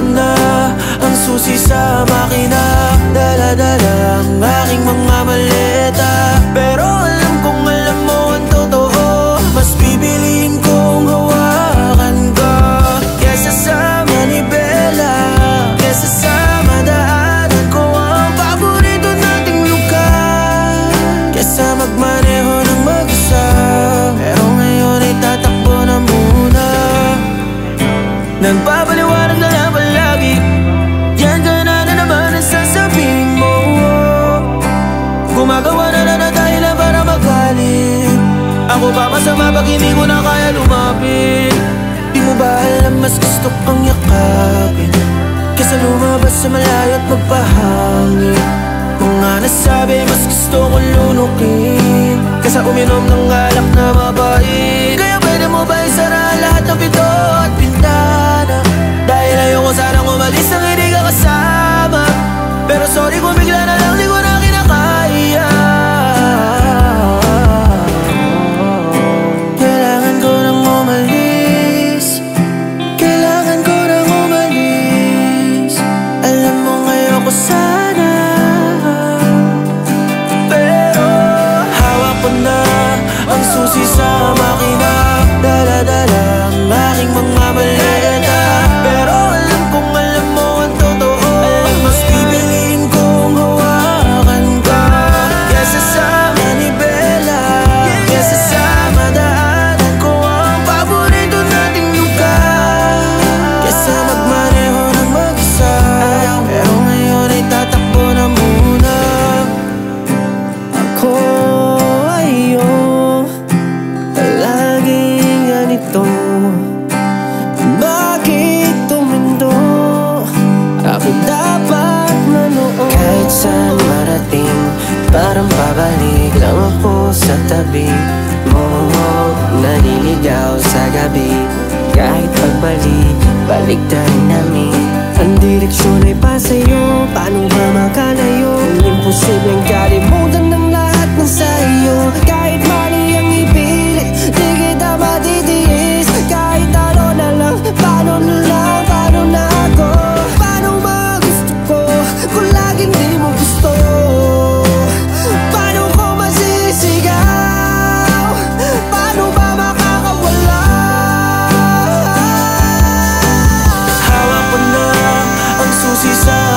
ko na ang susi sa makina. Dala-dala ang aking mga maleta Pero alam kong alam mo ang totoo. Mas bibiliin kong hawakan ka. Kesa sa manibela Kesa sa madaanan ko ang paborito nating lugar. Kesa magmaneho ng mag-isa Pero ngayon ay tatakbo na muna. Nagpapaliwanag na lang masama pag hindi ko na kaya lumapit. Di mo ba alam mas gusto kong yakapin? Kesa lumabas sa malayo at magpahangin. Mga nasabi mas gusto kong lunukin. Kesa uminom ng alak na mabait gabi Kahit pagbalik, balik tayo namin. Ang direksyon ay see.